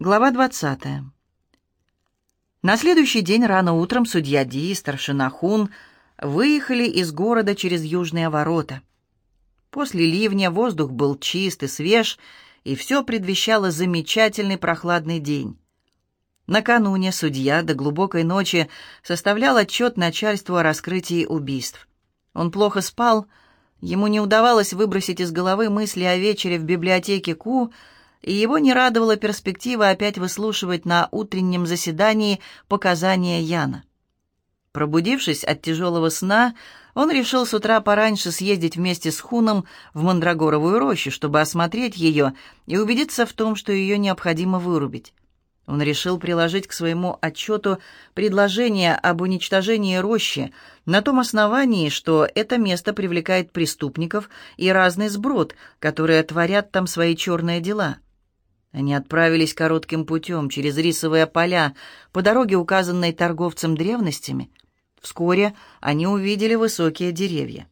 Глава 20. На следующий день рано утром судья Ди и старшина Хун выехали из города через южные ворота. После ливня воздух был чист и свеж, и все предвещало замечательный прохладный день. Накануне судья до глубокой ночи составлял отчет начальству о раскрытии убийств. Он плохо спал, ему не удавалось выбросить из головы мысли о вечере в библиотеке Ку, и его не радовала перспектива опять выслушивать на утреннем заседании показания Яна. Пробудившись от тяжелого сна, он решил с утра пораньше съездить вместе с Хуном в Мандрагоровую рощу, чтобы осмотреть ее и убедиться в том, что ее необходимо вырубить. Он решил приложить к своему отчету предложение об уничтожении рощи на том основании, что это место привлекает преступников и разный сброд, которые творят там свои черные дела. Они отправились коротким путем через рисовые поля по дороге, указанной торговцем древностями. Вскоре они увидели высокие деревья.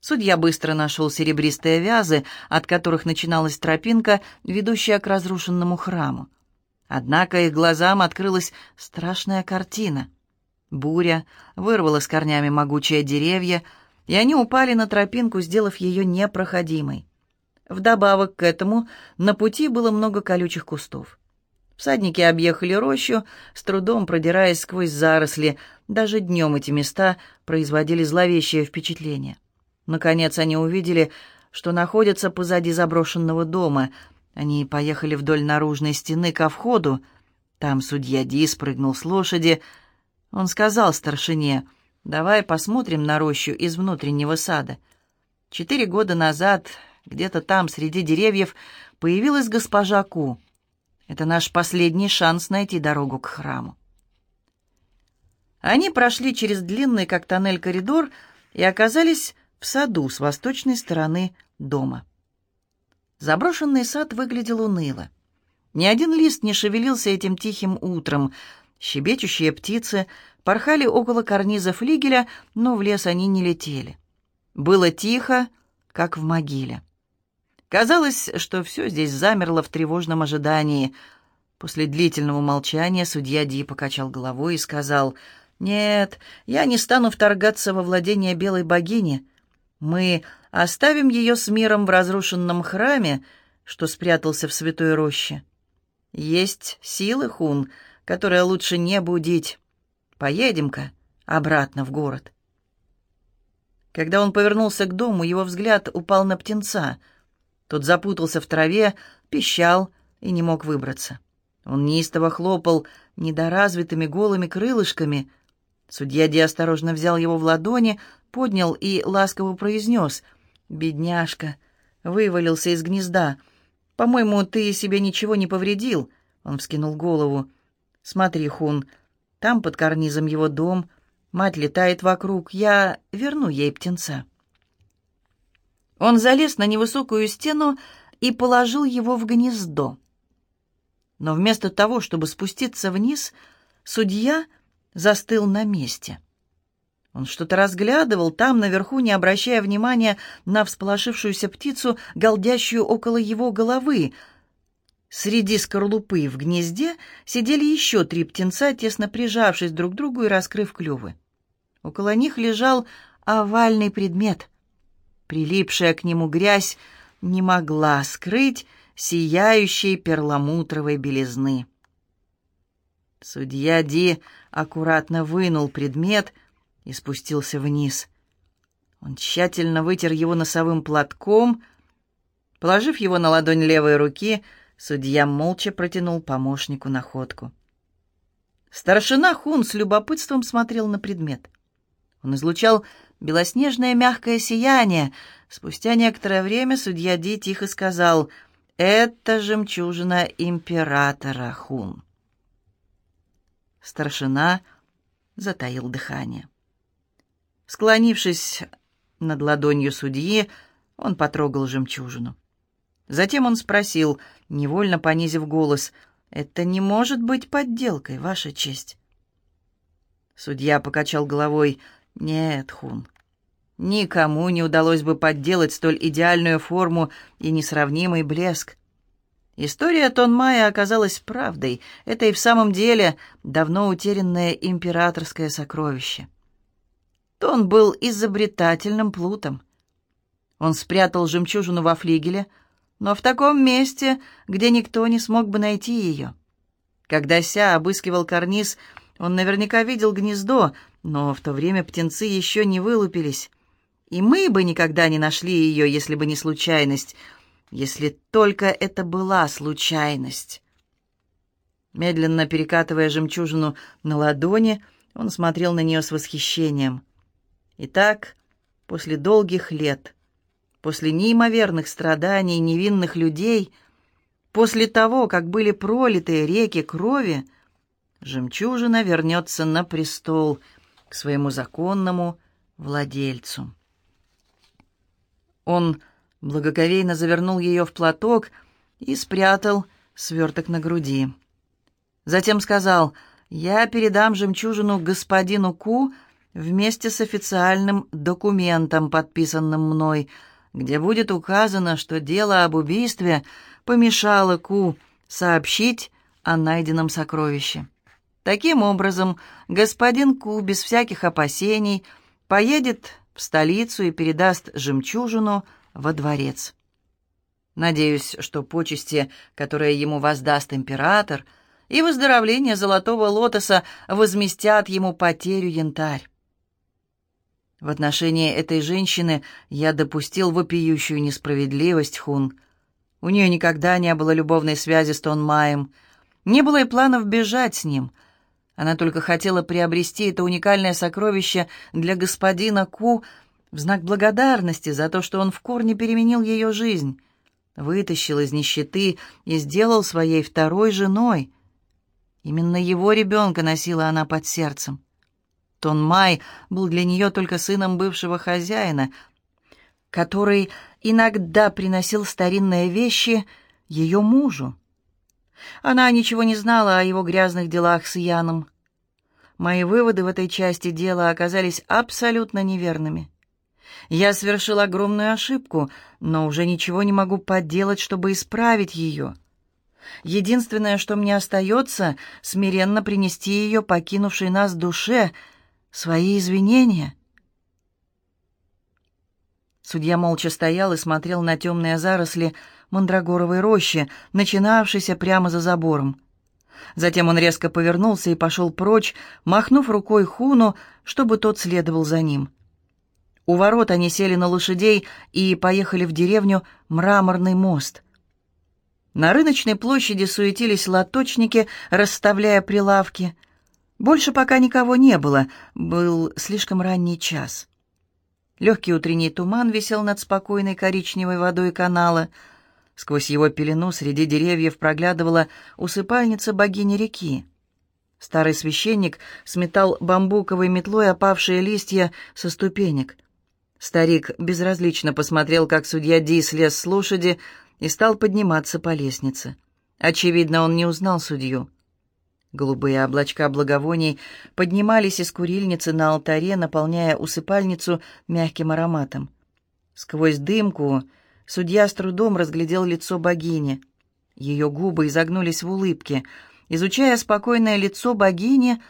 Судья быстро нашел серебристые вязы, от которых начиналась тропинка, ведущая к разрушенному храму. Однако их глазам открылась страшная картина. Буря вырвала с корнями могучие деревья, и они упали на тропинку, сделав ее непроходимой. Вдобавок к этому на пути было много колючих кустов. Всадники объехали рощу, с трудом продираясь сквозь заросли. Даже днем эти места производили зловещее впечатление. Наконец они увидели, что находятся позади заброшенного дома. Они поехали вдоль наружной стены ко входу. Там судья Ди спрыгнул с лошади. Он сказал старшине, «Давай посмотрим на рощу из внутреннего сада». Четыре года назад где-то там, среди деревьев, появилась госпожа Ку. Это наш последний шанс найти дорогу к храму. Они прошли через длинный, как тоннель, коридор и оказались в саду с восточной стороны дома. Заброшенный сад выглядел уныло. Ни один лист не шевелился этим тихим утром. Щебечущие птицы порхали около карниза флигеля, но в лес они не летели. Было тихо, как в могиле. Казалось, что все здесь замерло в тревожном ожидании. После длительного молчания судья Ди покачал головой и сказал, «Нет, я не стану вторгаться во владение белой богини. Мы оставим ее с миром в разрушенном храме, что спрятался в святой роще. Есть силы, Хун, которые лучше не будить. Поедем-ка обратно в город». Когда он повернулся к дому, его взгляд упал на птенца — тот запутался в траве, пищал и не мог выбраться. Он неистово хлопал недоразвитыми голыми крылышками. Судья Ди осторожно взял его в ладони, поднял и ласково произнес. «Бедняжка!» Вывалился из гнезда. «По-моему, ты себе ничего не повредил?» Он вскинул голову. «Смотри, Хун, там под карнизом его дом. Мать летает вокруг. Я верну ей птенца». Он залез на невысокую стену и положил его в гнездо. Но вместо того, чтобы спуститься вниз, судья застыл на месте. Он что-то разглядывал там, наверху, не обращая внимания на всполошившуюся птицу, голдящую около его головы. Среди скорлупы в гнезде сидели еще три птенца, тесно прижавшись друг к другу и раскрыв клювы. Около них лежал овальный предмет — Прилипшая к нему грязь не могла скрыть сияющей перламутровой белизны. Судья Ди аккуратно вынул предмет и спустился вниз. Он тщательно вытер его носовым платком. Положив его на ладонь левой руки, судья молча протянул помощнику находку. Старшина Хун с любопытством смотрел на предмет. Он излучал белоснежное мягкое сияние. Спустя некоторое время судья Ди тихо сказал «Это жемчужина императора Хун». Старшина затаил дыхание. Склонившись над ладонью судьи, он потрогал жемчужину. Затем он спросил, невольно понизив голос, «Это не может быть подделкой, Ваша честь?» Судья покачал головой, — нет, Хун, никому не удалось бы подделать столь идеальную форму и несравнимый блеск. История Тонмая оказалась правдой. Это и в самом деле давно утерянное императорское сокровище. Тон был изобретательным плутом. Он спрятал жемчужину во флигеле, но в таком месте, где никто не смог бы найти ее. Когда Ся обыскивал карниз, он наверняка видел гнездо, но в то время птенцы еще не вылупились. И мы бы никогда не нашли ее, если бы не случайность — если только это была случайность. Медленно перекатывая жемчужину на ладони, он смотрел на нее с восхищением. Итак, после долгих лет, после неимоверных страданий невинных людей, после того, как были пролиты реки крови, жемчужина вернется на престол к своему законному владельцу. Он благоговейно завернул ее в платок и спрятал сверток на груди. Затем сказал, «Я передам жемчужину господину Ку вместе с официальным документом, подписанным мной, где будет указано, что дело об убийстве помешало Ку сообщить о найденном сокровище. Таким образом, господин Ку без всяких опасений поедет в столицу и передаст жемчужину – во дворец. Надеюсь, что почести, которые ему воздаст император, и выздоровление золотого лотоса возместят ему потерю янтарь. В отношении этой женщины я допустил вопиющую несправедливость, Хун. У нее никогда не было любовной связи с Тонмаем, не было и планов бежать с ним. Она только хотела приобрести это уникальное сокровище для господина Ку в знак благодарности за то, что он в корне переменил ее жизнь, вытащил из нищеты и сделал своей второй женой. Именно его ребенка носила она под сердцем. Тон Май был для нее только сыном бывшего хозяина, который иногда приносил старинные вещи ее мужу. Она ничего не знала о его грязных делах с Яном. Мои выводы в этой части дела оказались абсолютно неверными. Я совершил огромную ошибку, но уже ничего не могу поделать, чтобы исправить ее. Единственное, что мне остается, смиренно принести ее, покинувшей нас душе, свои извинения. Судья молча стоял и смотрел на темные заросли мандрагоровой рощи, начинавшейся прямо за забором. Затем он резко повернулся и пошел прочь, махнув рукой Хуну, чтобы тот следовал за ним. У ворот они сели на лошадей и поехали в деревню Мраморный мост. На рыночной площади суетились лоточники, расставляя прилавки. Больше пока никого не было, был слишком ранний час. Легкий утренний туман висел над спокойной коричневой водой канала. Сквозь его пелену среди деревьев проглядывала усыпальница богини реки. Старый священник сметал бамбуковой метлой опавшие листья со ступенек — Старик безразлично посмотрел, как судья Ди слез с лошади и стал подниматься по лестнице. Очевидно, он не узнал судью. Голубые облачка благовоний поднимались из курильницы на алтаре, наполняя усыпальницу мягким ароматом. Сквозь дымку судья с трудом разглядел лицо богини. Ее губы изогнулись в улыбке. Изучая спокойное лицо богини,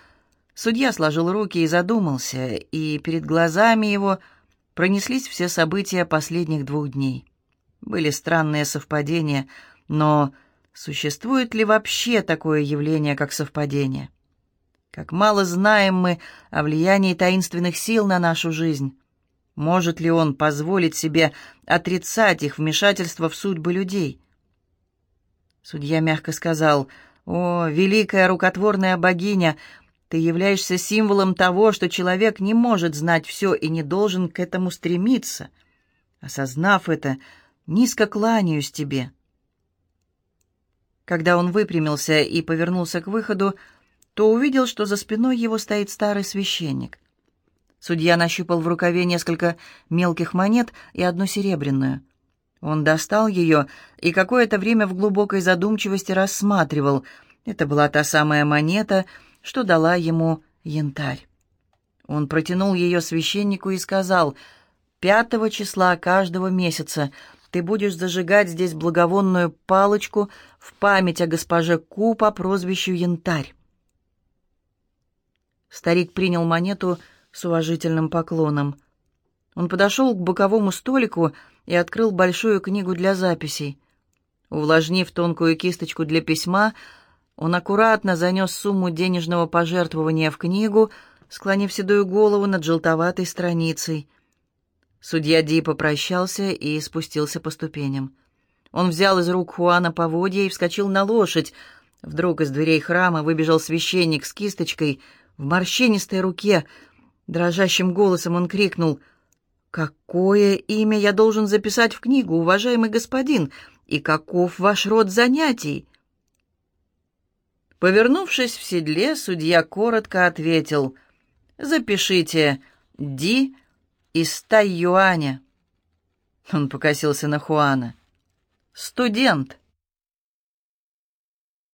судья сложил руки и задумался, и перед глазами его — пронеслись все события последних двух дней. Были странные совпадения, но существует ли вообще такое явление, как совпадение? Как мало знаем мы о влиянии таинственных сил на нашу жизнь. Может ли он позволить себе отрицать их вмешательство в судьбы людей? Судья мягко сказал, «О, великая рукотворная богиня, ты являешься символом того, что человек не может знать все и не должен к этому стремиться. Осознав это, низко кланяюсь тебе». Когда он выпрямился и повернулся к выходу, то увидел, что за спиной его стоит старый священник. Судья нащупал в рукаве несколько мелких монет и одну серебряную. Он достал ее и какое-то время в глубокой задумчивости рассматривал. Это была та самая монета — что дала ему янтарь. Он протянул ее священнику и сказал, «Пятого числа каждого месяца ты будешь зажигать здесь благовонную палочку в память о госпоже Ку по прозвищу Янтарь. Старик принял монету с уважительным поклоном. Он подошел к боковому столику и открыл большую книгу для записей. Увлажнив тонкую кисточку для письма, он аккуратно занес сумму денежного пожертвования в книгу, склонив седую голову над желтоватой страницей. Судья Ди попрощался и спустился по ступеням. Он взял из рук Хуана поводья и вскочил на лошадь. Вдруг из дверей храма выбежал священник с кисточкой в морщинистой руке. Дрожащим голосом он крикнул «Какое имя я должен записать в книгу, уважаемый господин, и каков ваш род занятий?» Повернувшись в седле, судья коротко ответил «Запишите Ди из ста юаня». Он покосился на Хуана. «Студент».